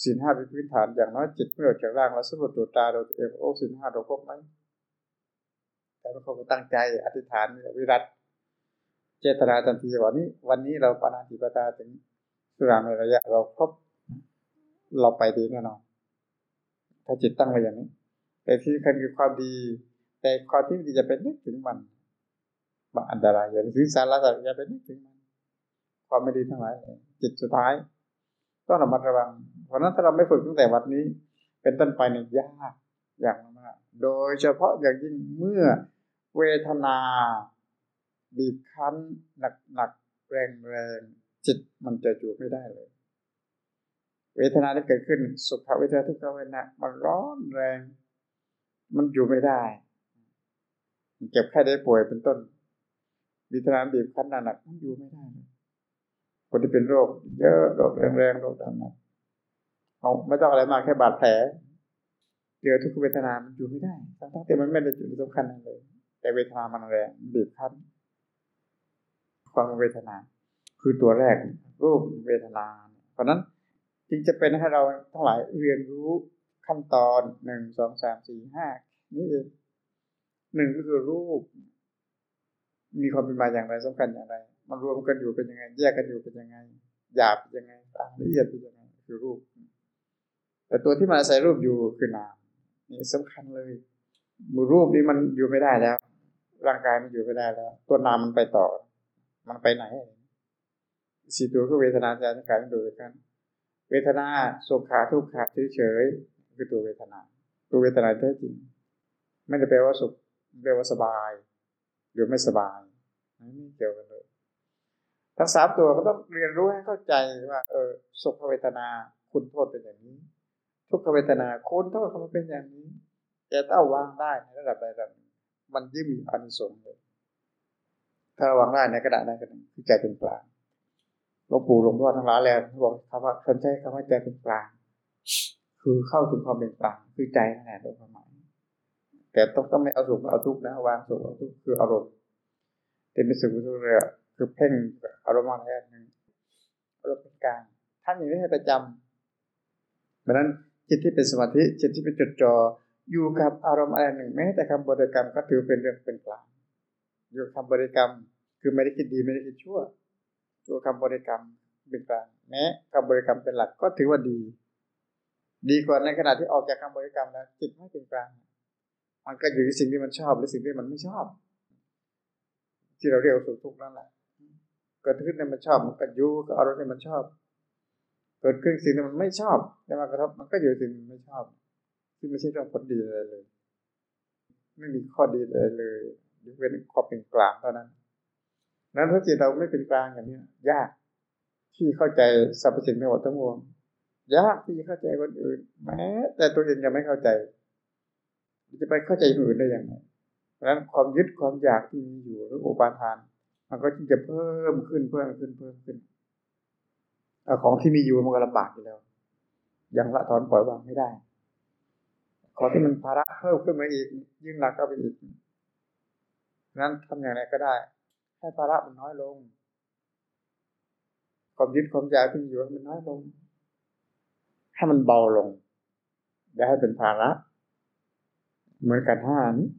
สินห้าเป็นพื้นฐานอย่างน้อยจิตเมื่อออกจากร่างแล้วสำรวจตัวตาเราเองโอ้สินห้าเราครบไหมแต่บางคนก็ตั้งใจอธิษฐานวิรัตเจตนาทันทีวันนี้ วันนี้เราปานาติปตาถึง สุราในระยะ เราครบเราไปดีแน่นอนถ้าจิตตั้งไว้อย่างนี้ แต่ที่สำคัญคือความดี แต่ความที่ดีจะเป็นนึกถึงมันบางอันตรายอย่างซื้อสารสัตว์อย่าไปนึกถึงมันความไม่ดีทั้งหลาย จิตสุดท้ายต้องระมัดระวัง เพราะนั้นถ้าเราไม่ฝึกตั้งแต่วันนี้ เป็นต้นไปเนี่ยยากอย่างมากโดยเฉพาะอย่างยิ่งเมื่อเวทนา บีบคั้น หนักหนักแรงแรง จิตมันจะอยู่ไม่ได้เลย เวทนาที่เกิดขึ้น สุขเวทนาทุกขเวทนามันร้อนแรง มันอยู่ไม่ได้เจ็บแค่ได้ป่วยเป็นต้นเวทนาบีบคั้นหนักมันอยู่ไม่ได้คนที่เป็นโรค เยอะโรคแรงๆโรคดังนั้นเขาไม่ต้องอะไรมากแค่บาดแผลเจอทุกเวทนามันอยู่ไม่ได้ทั้งที่มันไม่ได้จุดสำคัญเลย แต่เวทนามันแรงบีบคั้นความเวทนา คือตัวแรกรูปเวทนา เพราะนั้นจึงจะเป็นให้เราทั้งหลายเรียนรู้ขั้นตอนหนึ่งสองสามสี่ห้านี่เองหนึ่งก็คือรูป มีความเป็นมาอย่างไรสำคัญอย่างไร มันรวมกันอยู่เป็นยังไง แยกกันอยู่เป็นยังไงหยาบเป็นยังไงต่างละเอียดเป็นยังไงคือรูป แต่ตัวที่มาอาศัยรูปอยู่คือนามนี่สำคัญเลยมือรูปนี้มันอยู่ไม่ได้แล้ว ร่างกายมันอยู่ไม่ได้แล้ว ตัวนามมันไปต่อ มันไปไหน สี่ตัวคือเวทนาสัญญาสังขารดูกัน เวทนาสุขาทุกขะเฉยๆคือตัวเวทนา ตัวเวทนาแท้จริง ไม่ได้แปลว่าสุขแปลว่าสบาย หรือไม่สบายไม่เกี่ยวกันเลยทั้งสามตัวก็ต้องเรียนรู้ให้เข้าใจว่าเออสุขเวทนาคุณโทษเป็นอย่างนี้ ทุกขเวทนาคุณโทษเขาเป็นอย่างนี้แต่ถ้าวางได้ในระดับใดระดับมันยิ่งมีอานิสงส์เลยถ้าวางได้ในกระดาษได้ก็คือใจเป็นกลาง หลวงปู่หลวงพ่อทั้งหลายแล้วบอกคำว่าคนใช้คำว่าใจเป็นกลาง คือเข้าถึงความเป็นกลางคือใจนั่นแหละโดยความหมายแต่ต้องต้องไม่เอาสุขเอาทุกข์นะวางสุขเอาทุกข์คืออารมณ์แต่เป็นสุขทุกข์เลยคือเพ่งอารมณ์อะไรหนึ่งอารมณ์เป็นกลางท่านอย่างนี้ให้ประจำเพราะนั้นจิตที่เป็นสมาธิจิตที่เป็นจดจ่ออยู่กับอารมณ์อะไรหนึ่งแม้แต่คำบริกรรมก็ถือเป็นเรื่องเป็นกลางอยู่คำบริกรรม คือไม่ได้คิดดีไม่ได้คิดชั่ว ตัวคำบริกรรมเป็นกลางแม้คำบริกรรมเป็นหลักก็ถือว่าดี ดีกว่าในขณะที่ออกจากคำบริกรรมแล้วจิตไม่เป็นกลางมันก็อยู่ที่สิ่งที่มันชอบหรือสิ่งที่มันไม่ชอบ ที่เราเรียกสุขทุกข์นั่นแหละเกิดขึ้นในมันชอบมันก็อยู่กับอารมณ์ที่มันชอบ เกิดขึ้นสิ่งที่มันไม่ชอบแต่มากระทบมันก็อยู่สิ่งที่ไม่ชอบซึ่ไม่ใช่เรื่องผลดีอะไรเลย ไม่มีข้อดีอะไรเลยยกเว้นความเป็นกลางเท่านั้น นั้นถ้าจิตเราไม่เป็นกลางอย่างนี้ยากที่เข้าใจสรรพสิ่งทั้งหมดทั้งมวลยากที่จะเข้าใจคนอื่น แม้ แต่ตัวเองยังไม่เข้าใจ จะไปเข้าใจคนอื่นได้อย่างไรเพราะนั้นความยึดความอยากที่มีอยู่หรืออุปาทาน มันก็จะเพิ่มขึ้นเพิ่มขึ้นเพิ่มขึ้นของที่มีอยู่มันก็ลำบากอยู่แล้ว ยังละถอนปล่อยวางไม่ได้ของที่มันภาระเพิ่มขึ้นมาอีก ยิ่งหนักก็ไปอีกนั้นทำอย่างไรก็ได้ ให้ภาระมันน้อยลง ความยึดความอยากที่อยู่ให้มันน้อยลง ให้มันเบาลงอย่าให้เป็นภาระ เหมือนกันห้านี้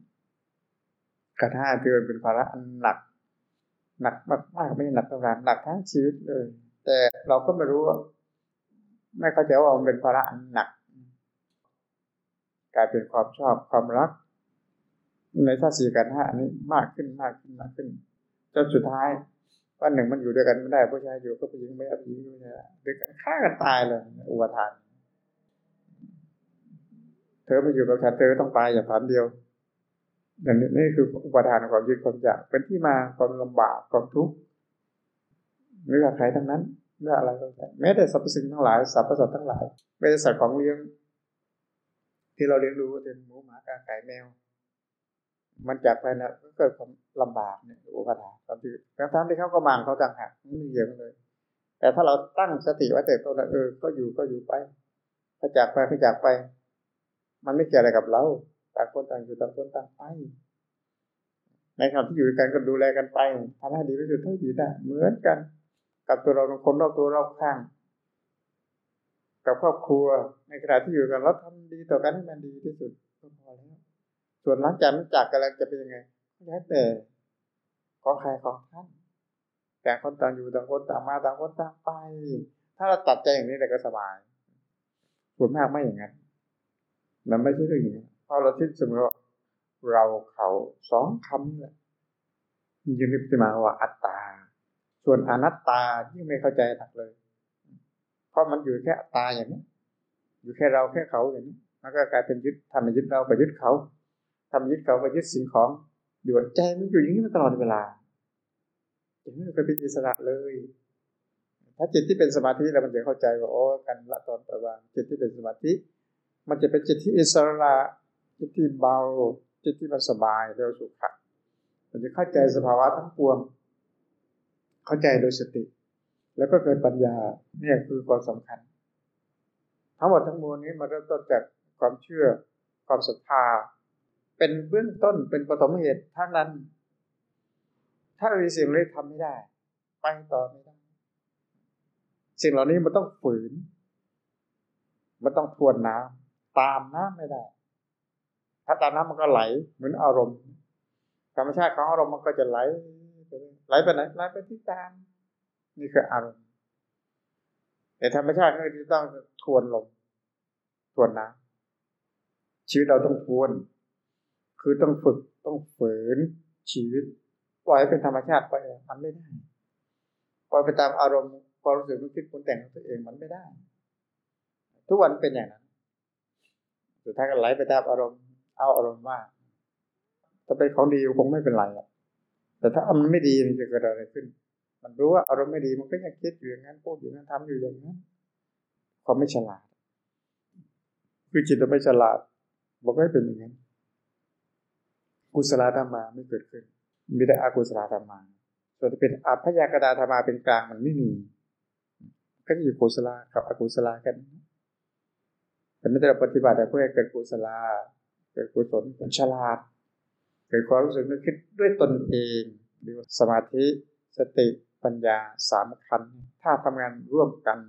กันห้าเตือนเป็นภาระอันหนัก หนักมากมากไม่ใช่หนักเท่ากันหนักทั้งชีวิตเลย แต่เราก็ไม่รู้ว่าไม่เข้าใจว่ามันเป็นภาระอันหนัก กลายเป็นความชอบความรัก ในท่าสี่กันห้านี้มากขึ้นมากขึ้นมากขึ้น จนสุดท้ายวันหนึ่งมันอยู่ด้วยกันไม่ได้ผู้ชายอยู่ก็ผู้หญิงไม่เอาผู้หญิงอยู่เนี่ยเด็กฆ่ากันตายเลย อุปทาน เธอมาอยู่กับฉันเธอต้องตายอย่างฐานเดียวอย่างนี้นี่คืออุปทานความยึดความอยากเป็นที่มาความลำบากความทุกข์ไม่ว่าใครทั้งนั้นไม่ว่าอะไรก็ตามแม้แต่สรรพสิ่งทั้งหลายสรรพสัตว์ทั้งหลายไม่ใช่สัตว์ของเลี้ยง ที่เราเลี้ยงดูเป็นหมูหมากาไก่แมว มันจากไปแล้วก็เกิดความลำบากเนี่ยอุปทานความที่ทั้งที่เขาก็มางเขาต่างหากไม่เยอะเลย แต่ถ้าเราตั้งสติไว้แต่ตัวนั้นเออ ก็อยู่ก็อยู่ไป ถ้าจากไปก็จากไป มันไม่เกี่ยวอะไรกับเราต่างคนต่างอยู่ต่างคนต่างไปในขณะที่อยู่กันก็ดูแลกันไปทำให้ดีที่สุดเท่าที่ได้เหมือนกัน กับตัวเราคนรอบตัวรอบข้าง กับครอบครัวในขณะที่อยู่กันแล้วทำดีต่อกันให้มันดีที่สุดก็พอแล้ว ส่วนหลังจากนั้นจากกันแล้วจะเป็นยังไงแล้วแต่ของใครของท่านแต่คนต่างอยู่ต่างคนต่างมาต่างคนต่างไป ถ้าเราตัดใจอย่างนี้เราก็สบายส่วนมากไม่อย่างนั้นมันไม่ใช่เรื่องอย่างนี้เพราะเราคิดเสมอเราเขาสองคำเลยยิ่งนึกขึ้นมาว่าอัตตา ส่วนอนัตตายิ่งไม่เข้าใจหนักเลย เพราะมันอยู่แค่อัตตาอย่างนี้ อยู่แค่เราแค่เขาอย่างนี้มันก็กลายเป็นยึดทำมายึดเราก็ยึดเขา ทำยึดเขาก็ยึดสิ่งของอยู่ใจมันอยู่อย่างนี้มาตลอดเวลาอย่างนี้ก็เป็นอิสระเลย ถ้าจิตที่เป็นสมาธิแล้วมันจะเข้าใจว่าโอ้กันละตอนปล่อยวางจิตที่เป็นสมาธิ มันจะเป็นจิตที่อิสระจิตที่เบาจิตที่มันสบายเร็วสุขะมันจะเข้าใจสภาวะทั้งปวง เข้าใจโดยสติ แล้วก็เกิดปัญญาเนี่ยคือความสำคัญ ทั้งหมดทั้งมวลนี้มาเริ่มต้นจากความเชื่อความศรัทธา เป็นเบื้องต้นเป็นปฐมเหตุทั้งนั้น ถ้ามีสิ่งนี้ทำไม่ได้ ไปต่อไม่ได้ สิ่งเหล่านี้มันต้องฝืน มันต้องทวนน้ำตามน้ำไม่ได้ ถ้าตามน้ำมันก็ไหล เหมือนอารมณ์ ธรรมชาติของอารมณ์มันก็จะไหลไปไหลไปไหนไหลไปที่ตาม นี่คืออารมณ์แต่ธรรมชาติก็จะต้องทวนลมทวนน้ำชีวิตเราต้องทวน คือต้องฝึกต้องฝืนชีวิต ปล่อยเป็นธรรมชาติไปมันไม่ได้ ปล่อยไปตามอารมณ์ความรู้สึกนึกคิดปรุงแต่งของตัวเองมันไม่ได้ ทุกวันเป็นอย่างนั้นสุดท้ายก็ไหลไปตามอารมณ์ เอาอารมณ์ว่าถ้าเป็นของดีคงไม่เป็นไรหรอกแต่ถ้ามันไม่ดีมันจะเกิดอะไรขึ้น มันรู้ว่าอารมณ์ไม่ดีมันก็ยังคิดอยู่อย่างนั้นพูดอยู่อย่างนั้นทำอยู่อย่างนั้นความไม่ฉลาด คือจิตเราไม่ฉลาดบอกให้เป็นอย่างนั้น กุศลธรรมาไม่เกิดขึ้นมีแต่อกุศลธรรมา ส่วนที่เป็นอัพยากตาธรรมาเป็นกลางมันไม่มี ก็จะอยู่กุศลกับอกุศลกันเป็นนั่นเราปฏิบัติเพื่อให้เกิดกุศลเกิดกุศลเป็นฉลาด เกิดความรู้สึกนึกคิดด้วยตนเองหรือสมาธิสติปัญญาสามคัน ถ้าทำงานร่วมกัน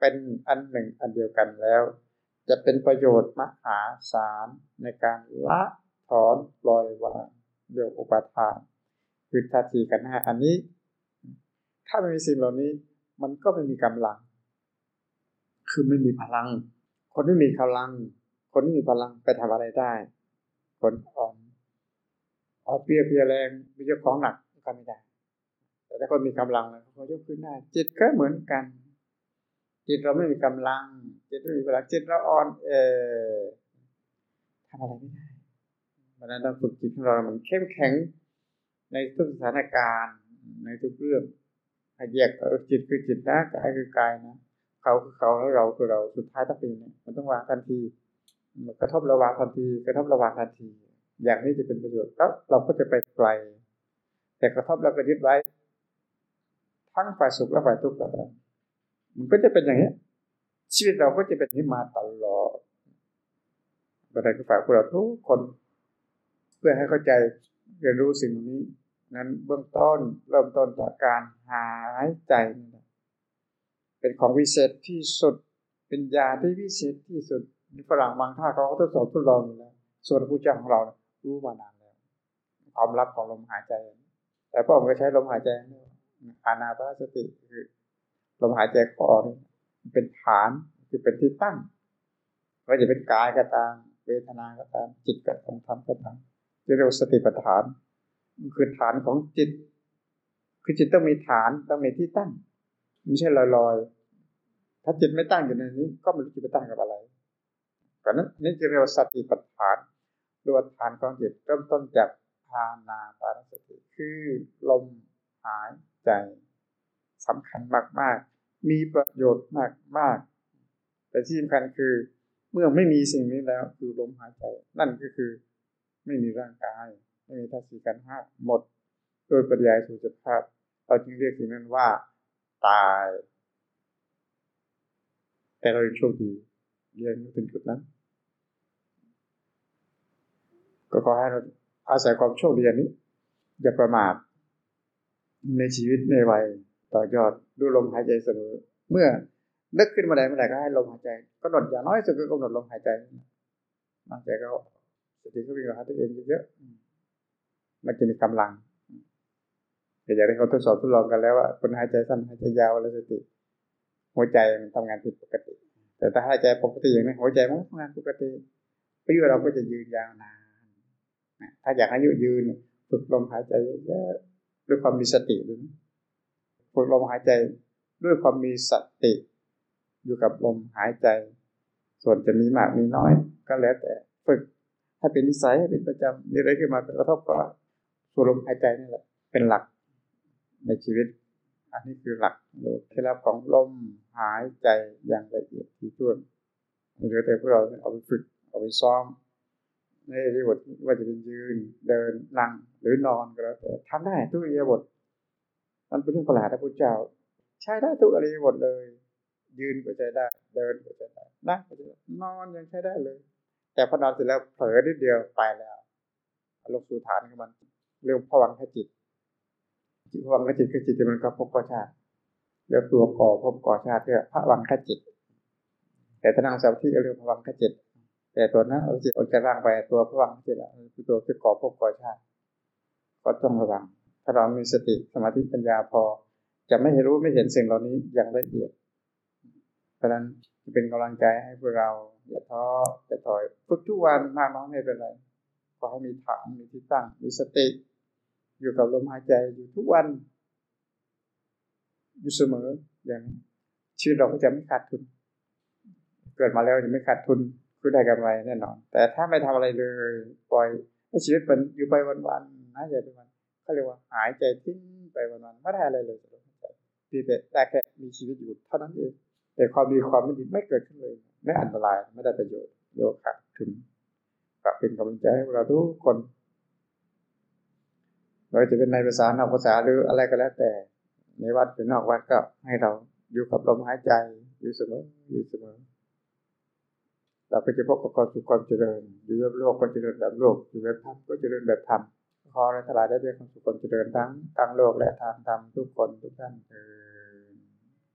เป็นอันหนึ่งอันเดียวกันแล้ว จะเป็นประโยชน์มหาศาลในการละ อนปล่อยวางเรื่องอุปาทานคือทัทีกันห้าอันนี้ ถ้าไม่มีสิ่งเหล่านี้ มันก็ไม่มีกำลัง คือไม่มีพลัง คนที่มีกำลัง คนที่มีพลังไปทำอะไรได้ คนอ่อนอ่อนเปียเพียแรงมีเจ้าของหนักก็ไม่ได้ แต่ถ้าคนมีกำลังแล้วเขายกขึ้นได้จิตก็เหมือนกัน จิตเราไม่มีกำลัง จิตไม่มีพลังจิตเราอ่อนเออทำอะไรไม่ได้ ราะนั้นต้องฝึกจิตของเรามันเข้มแข็งในทุกสถานการณ์ในทุกเรื่องแยกจิตคือจิตนะกายคือกายนะเขาคือเขาแล้วเราคือเราสุดท้ายต้องเป็นเนี่ยมันต้องวางทันทีกระทบระวางทันที กระทบระวางทันที อย่างนี้จะเป็นประโยชน์แล้วเราก็จะไปไกล แต่กระทบเราก็ยึดไว้ ทั้งฝ่ายสุขและฝ่ายทุกข์แล้มันก็จะเป็นอย่างนี้ชีวิตเราก็จะเป็นนี้มาตลอดบันไดคือฝ่ายพวกเราทุกคน เพื่อให้เข้าใจเรียนรู้สิ่งนี้ นั้นเบื้องต้นเริ่มต้นจากการหายใจนี่เป็นของวิเศษที่สุด เป็นยาที่วิเศษที่สุดฝรั่งบางท่าเขาทดสอบทดลองอยู่แล้วส่วนผู้เจ้าของเรารู้มานานแล้วความลับของลมหายใจ แต่พระองค์ก็ใช้ลมหายใจอานาปาสติคือลมหายใจเข้าออกเป็นฐานคือเป็นที่ตั้งว่าจะเป็นกายก็ตามเวทนาก็ตามจิตก็ตามธรรมก็ตาม เรียกว่าสติปัฏฐาน คือฐานของจิต คือจิตต้องมีฐานต้องมีที่ตั้ง ไม่ใช่ลอยๆ ถ้าจิตไม่ตั้งอยู่ในนี้ ก็ไม่รู้จะไปตั้งกับอะไรเพราะนั้นนี่จะเรียกว่าสติปัฏฐานดวฐานของจิตเริ่มต้นจากภานาปานสติคือลมหายใจสำคัญมากๆ มีประโยชน์มากๆ แต่ที่สำคัญคือเมื่อไม่มีสิ่งนี้แล้ว คือลมหายใจ นั่นก็คือ ไม่มีร่างกาย ไม่มีธาตุสีกันห้าหมด โดยปริยายสุขภาพ เราจึงเรียกสิ่งนั้นว่า ตาย แต่เราโชคดีเรียนถึงจุดนั้น ก็ขอให้เราอาศัยความโชคดีนี้ อย่าประมาทในชีวิตในวัยต่อยอดดูลมหายใจเสมอ เมื่อนึกขึ้นมาได้เมื่อไหร่ก็ให้ลมหายใจก็หนดอย่างน้อยสุดก็กำหนดลมหายใจหายใจก็ สติก็วิ่งหาตัวเองเยอะๆมันจะมีกำลังเดี๋ยวได้เขาทดสอบทดลองกันแล้วว่าคนหายใจสั้นหายใจยาวแล้วสติ หัวใจมันทำงานผิดปกติ แต่ถ้าหายใจปกติอย่างนี้หัวใจมันทำงานปกติประโยชน์เราก็จะยืนยาวนานถ้าอยากอายุยืนฝึกลมหายใจเยอะๆด้วยความมีสติด้วยฝึกลมหายใจด้วยความมีสติ อยู่กับลมหายใจ ส่วนจะมีมากมีน้อย ก็แล้วแต่ฝึก ให้เป็นนิสัยให้เป็นประจำมีอะไรขึ้นมาเป็นกระทบก็สูดลมหายใจนี่แหละเป็นหลักในชีวิต อันนี้คือหลักเคล็ดลับของลมหายใจอย่างละเอียดที่ถ้วนเหลือแต่พวกเราเอาไปฝึกเอาไปซ้อมในอริยบทว่าจะเป็นยืนเดินนั่งหรือนอนก็แล้วแต่ทำได้ทุกอริยบทมันเป็นเรื่องประหลาดนะพระเจ้า ใช้ได้ทุกอริยบทเลย ยืนก็ใช้ได้ เดินก็ใช้ได้นั่งก็ใช้ได้นอนยังใช้ได้เลย แต่พอนอนเสร็จแล้วเผลอนิดเดียวไปแล้วลงสู่ฐานของมัน เรียกพวังขจิตจิตพวังขจิตคือจิตที่มันก็พบก่อชาติเรียกตัวก่อพบก่อชาติเรียกพระวังขจิต แต่ถ้านั่งสมาธิเรียกพวังขจิต แต่ตัวนั้นเอาจิตออกจากร่างไปตัวพวังขจิตคือตัวที่ก่อพบก่อชาติ ก็ต้องระวัง ถ้าเรามีสติสมาธิปัญญาพอ จะไม่เห็นรู้ไม่เห็นสิ่งเหล่านี้อย่างละเอียด เพราะนั้น เป็นกำลังใจให้พวกเราอย่าท้ออย่าถอยฝึกทุกวันมากน้อยไม่เป็นไรขอให้มีฐานมีที่ตั้งมีสติ อยู่กับลมหายใจอยู่ทุกวัน อยู่เสมออย่างชีวิตเราก็จะไม่ขาดทุน เกิดมาแล้วจะไม่ขาดทุนคือได้กำไรแน่นอน แต่ถ้าไม่ทำอะไรเลย ปล่อยให้ชีวิตเป็นอยู่ไปวันๆหายใจไปวันเขาเรียกว่าหายใจทิ้งไปวันๆไม่ได้อะไรเลยลมหายใจพีแต่ได้แค่มีชีวิตอยู่เท่านั้นเอง แต่ความดีความไม่ดีไม่เกิดขึ้นเลยไม่อันตรายไม่ได้ประโยชน์โยขาดทุนก็เป็นกำลังใจให้เราทุกคนไม่ว่าจะเป็นในภาษานอกภาษาหรืออะไรก็แล้วแต่ ในวัดหรือนอกวัดก็ให้เราอยู่กับลมหายใจอยู่เสมออยู่เสมอ เราก็จะพบกับความสุขความเจริญอยู่แบบโลกก็เจริญแบบโลกอยู่แบบธรรมก็เจริญแบบธรรมขอให้ทลายได้ด้วยความสุขความเจริญทั้งทางโลกและทางธรรมทุกคนทุกท่านเออ